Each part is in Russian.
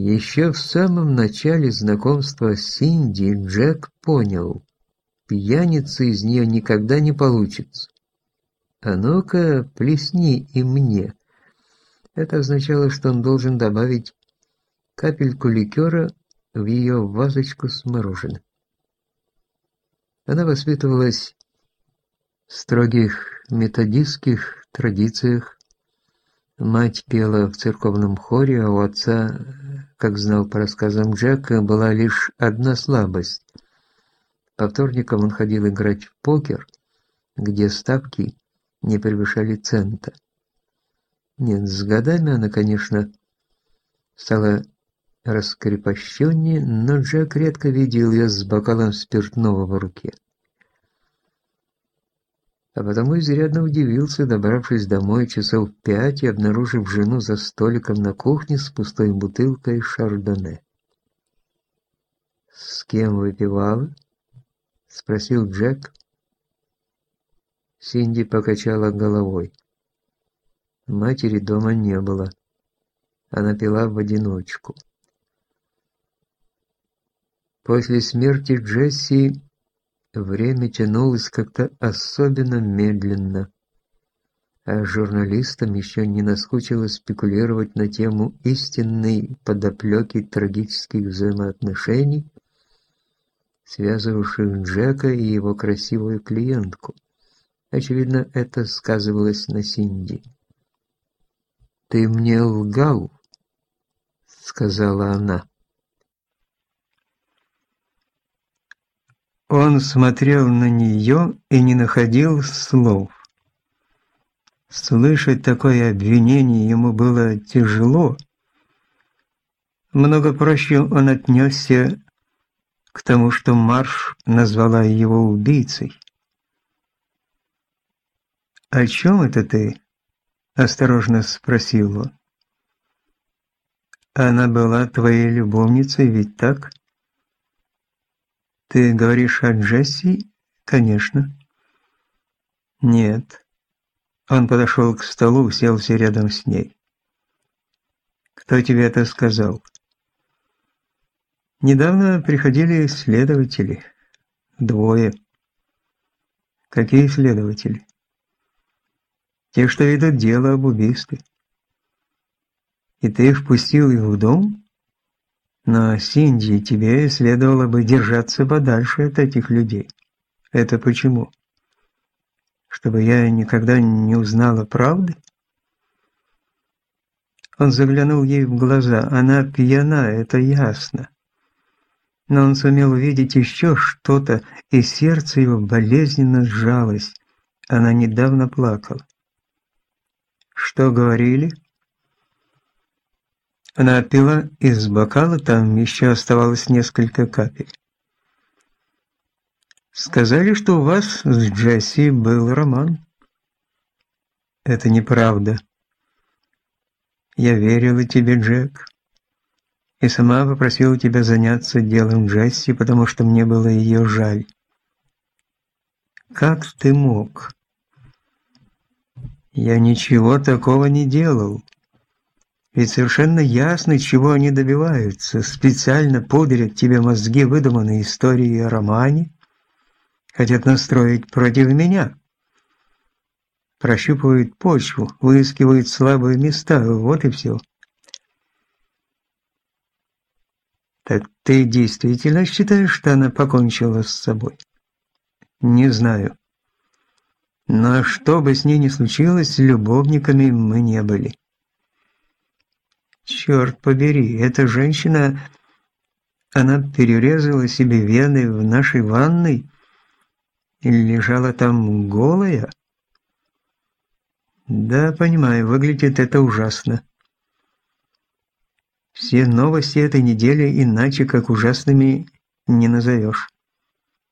Еще в самом начале знакомства с Синди Джек понял, пьяница из нее никогда не получится. «А ну-ка, плесни и мне». Это означало, что он должен добавить капельку ликера в ее вазочку с мороженым. Она воспитывалась в строгих методистских традициях. Мать пела в церковном хоре, а у отца как знал по рассказам Джека, была лишь одна слабость. По вторникам он ходил играть в покер, где ставки не превышали цента. Нет, с годами она, конечно, стала раскрепощеннее, но Джек редко видел ее с бокалом спиртного в руке а потому изрядно удивился, добравшись домой часов пять и обнаружив жену за столиком на кухне с пустой бутылкой шардоне. «С кем выпивала?» — спросил Джек. Синди покачала головой. Матери дома не было. Она пила в одиночку. После смерти Джесси Время тянулось как-то особенно медленно, а журналистам еще не наскучило спекулировать на тему истинной подоплеки трагических взаимоотношений, связывавших Джека и его красивую клиентку. Очевидно, это сказывалось на Синди. «Ты мне лгал», — сказала она. Он смотрел на нее и не находил слов. Слышать такое обвинение ему было тяжело. Много проще он отнесся к тому, что Марш назвала его убийцей. «О чем это ты?» – осторожно спросил он. «Она была твоей любовницей, ведь так?» Ты говоришь о Джесси? Конечно. Нет. Он подошел к столу, уселся рядом с ней. Кто тебе это сказал? Недавно приходили следователи. Двое. Какие следователи? Те, что ведут дело об убийстве. И ты впустил их в дом? Но, Синди, тебе следовало бы держаться подальше от этих людей. Это почему? Чтобы я никогда не узнала правды? Он заглянул ей в глаза. Она пьяна, это ясно. Но он сумел увидеть еще что-то, и сердце его болезненно сжалось. Она недавно плакала. «Что говорили?» Она отпила из бокала, там еще оставалось несколько капель. Сказали, что у вас с Джесси был роман. Это неправда. Я верила тебе, Джек. И сама попросила тебя заняться делом Джесси, потому что мне было ее жаль. Как ты мог? Я ничего такого не делал. Ведь совершенно ясно, чего они добиваются. Специально пудрят тебе мозги выдуманной истории о романе. Хотят настроить против меня. Прощупывают почву, выискивают слабые места, вот и все. Так ты действительно считаешь, что она покончила с собой? Не знаю. Но что бы с ней ни случилось, любовниками мы не были. Черт побери, эта женщина... Она перерезала себе вены в нашей ванной и лежала там голая? Да, понимаю, выглядит это ужасно. Все новости этой недели иначе как ужасными не назовешь.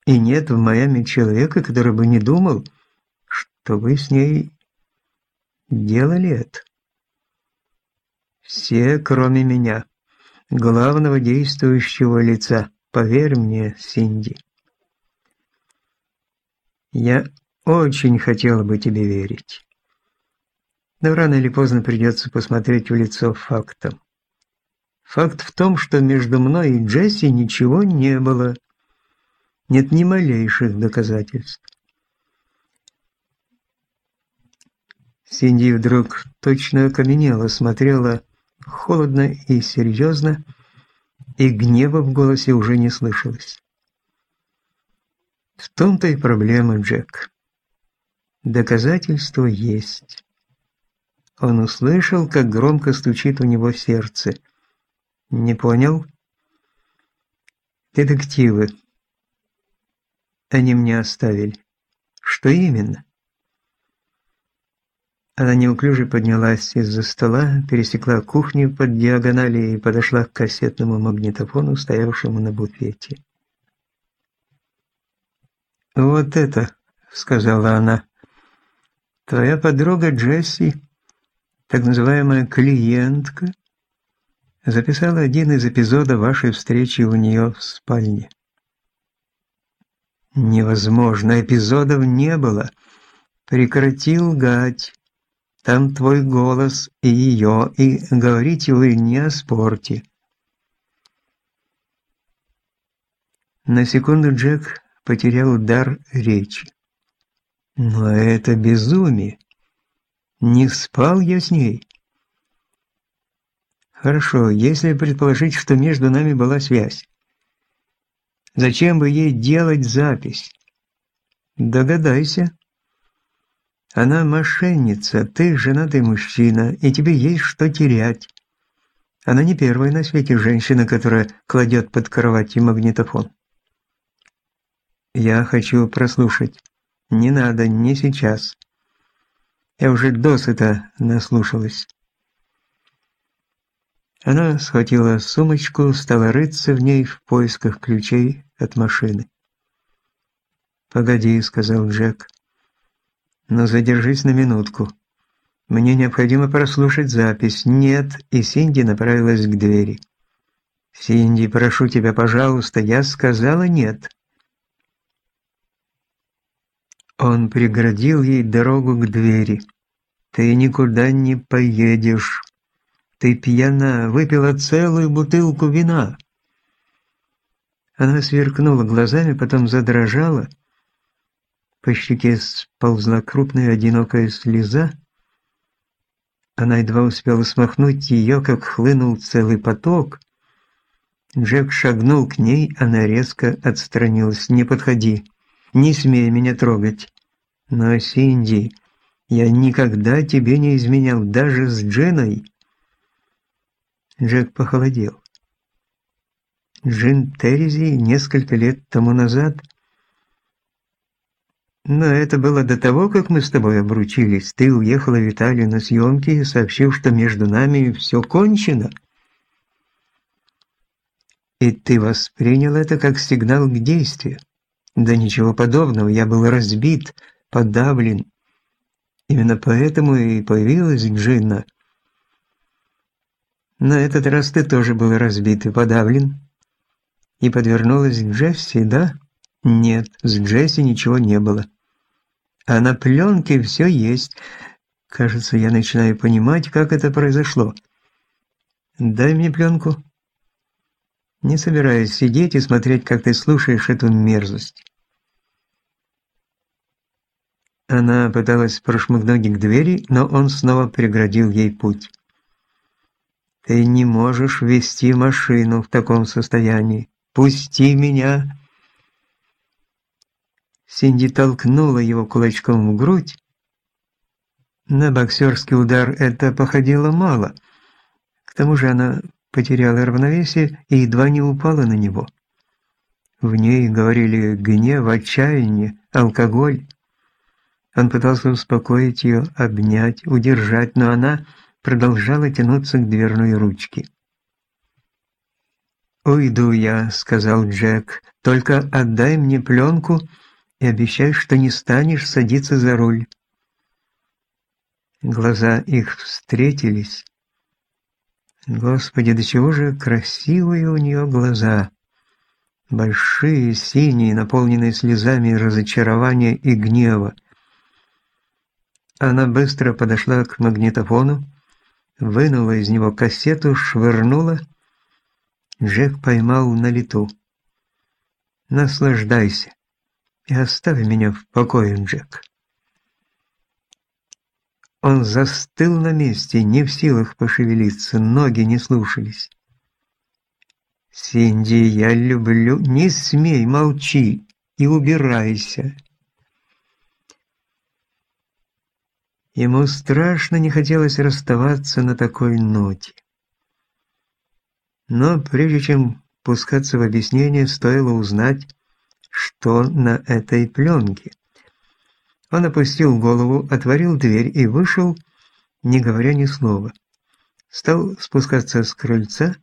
И нет в Майами человека, который бы не думал, что вы с ней делали это. Все, кроме меня, главного действующего лица. Поверь мне, Синди. Я очень хотела бы тебе верить. Но рано или поздно придется посмотреть в лицо фактам. Факт в том, что между мной и Джесси ничего не было. Нет ни малейших доказательств. Синди вдруг точно окаменела, смотрела холодно и серьезно, и гнева в голосе уже не слышалось. В том-то и проблема, Джек. Доказательство есть. Он услышал, как громко стучит у него сердце. Не понял? Детективы. Они мне оставили. Что именно? Она неуклюже поднялась из-за стола, пересекла кухню под диагонали и подошла к кассетному магнитофону, стоявшему на буфете. «Вот это», — сказала она, — «твоя подруга Джесси, так называемая клиентка, записала один из эпизодов вашей встречи у нее в спальне». «Невозможно, эпизодов не было. Прекрати лгать». Там твой голос и ее, и говорите вы не о спорте. На секунду Джек потерял дар речи. Но это безумие. Не спал я с ней. Хорошо, если предположить, что между нами была связь. Зачем бы ей делать запись? Догадайся. Она мошенница, ты женатый мужчина, и тебе есть что терять. Она не первая на свете женщина, которая кладет под кровать магнитофон. Я хочу прослушать. Не надо, не сейчас. Я уже досыта наслушалась. Она схватила сумочку, стала рыться в ней в поисках ключей от машины. «Погоди», — сказал Джек но задержись на минутку. Мне необходимо прослушать запись. Нет, и Синди направилась к двери. Синди, прошу тебя, пожалуйста, я сказала нет. Он преградил ей дорогу к двери. Ты никуда не поедешь. Ты пьяна, выпила целую бутылку вина. Она сверкнула глазами, потом задрожала по щеке сползла крупная одинокая слеза. Она едва успела смахнуть ее, как хлынул целый поток. Джек шагнул к ней, она резко отстранилась. «Не подходи, не смей меня трогать». «Но, Синди, я никогда тебе не изменял, даже с Джиной». Джек похолодел. Джин Терези несколько лет тому назад – но это было до того, как мы с тобой обручились. Ты уехала в Италию на съемки и сообщил, что между нами все кончено. И ты воспринял это как сигнал к действию. Да ничего подобного, я был разбит, подавлен. Именно поэтому и появилась Джинна. На этот раз ты тоже был разбит и подавлен. И подвернулась к Джесси, да? Нет, с Джесси ничего не было. А на пленке все есть. Кажется, я начинаю понимать, как это произошло. Дай мне пленку. Не собираюсь сидеть и смотреть, как ты слушаешь эту мерзость. Она пыталась прошмыгнуть к двери, но он снова преградил ей путь. «Ты не можешь вести машину в таком состоянии. Пусти меня!» Синди толкнула его кулачком в грудь. На боксерский удар это походило мало. К тому же она потеряла равновесие и едва не упала на него. В ней говорили гнев, отчаяние, алкоголь. Он пытался успокоить ее, обнять, удержать, но она продолжала тянуться к дверной ручке. «Уйду я», — сказал Джек, — «только отдай мне пленку и обещай, что не станешь садиться за руль». Глаза их встретились. Господи, до чего же красивые у нее глаза. Большие, синие, наполненные слезами разочарования и гнева. Она быстро подошла к магнитофону, вынула из него кассету, швырнула Джек поймал на лету. «Наслаждайся и оставь меня в покое, Джек». Он застыл на месте, не в силах пошевелиться, ноги не слушались. «Синди, я люблю...» «Не смей, молчи и убирайся!» Ему страшно не хотелось расставаться на такой ноте. Но прежде чем пускаться в объяснение, стоило узнать, что на этой пленке. Он опустил голову, отворил дверь и вышел, не говоря ни слова. Стал спускаться с крыльца,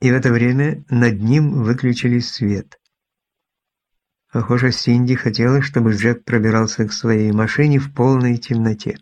и в это время над ним выключили свет. Похоже, Синди хотела, чтобы Джек пробирался к своей машине в полной темноте.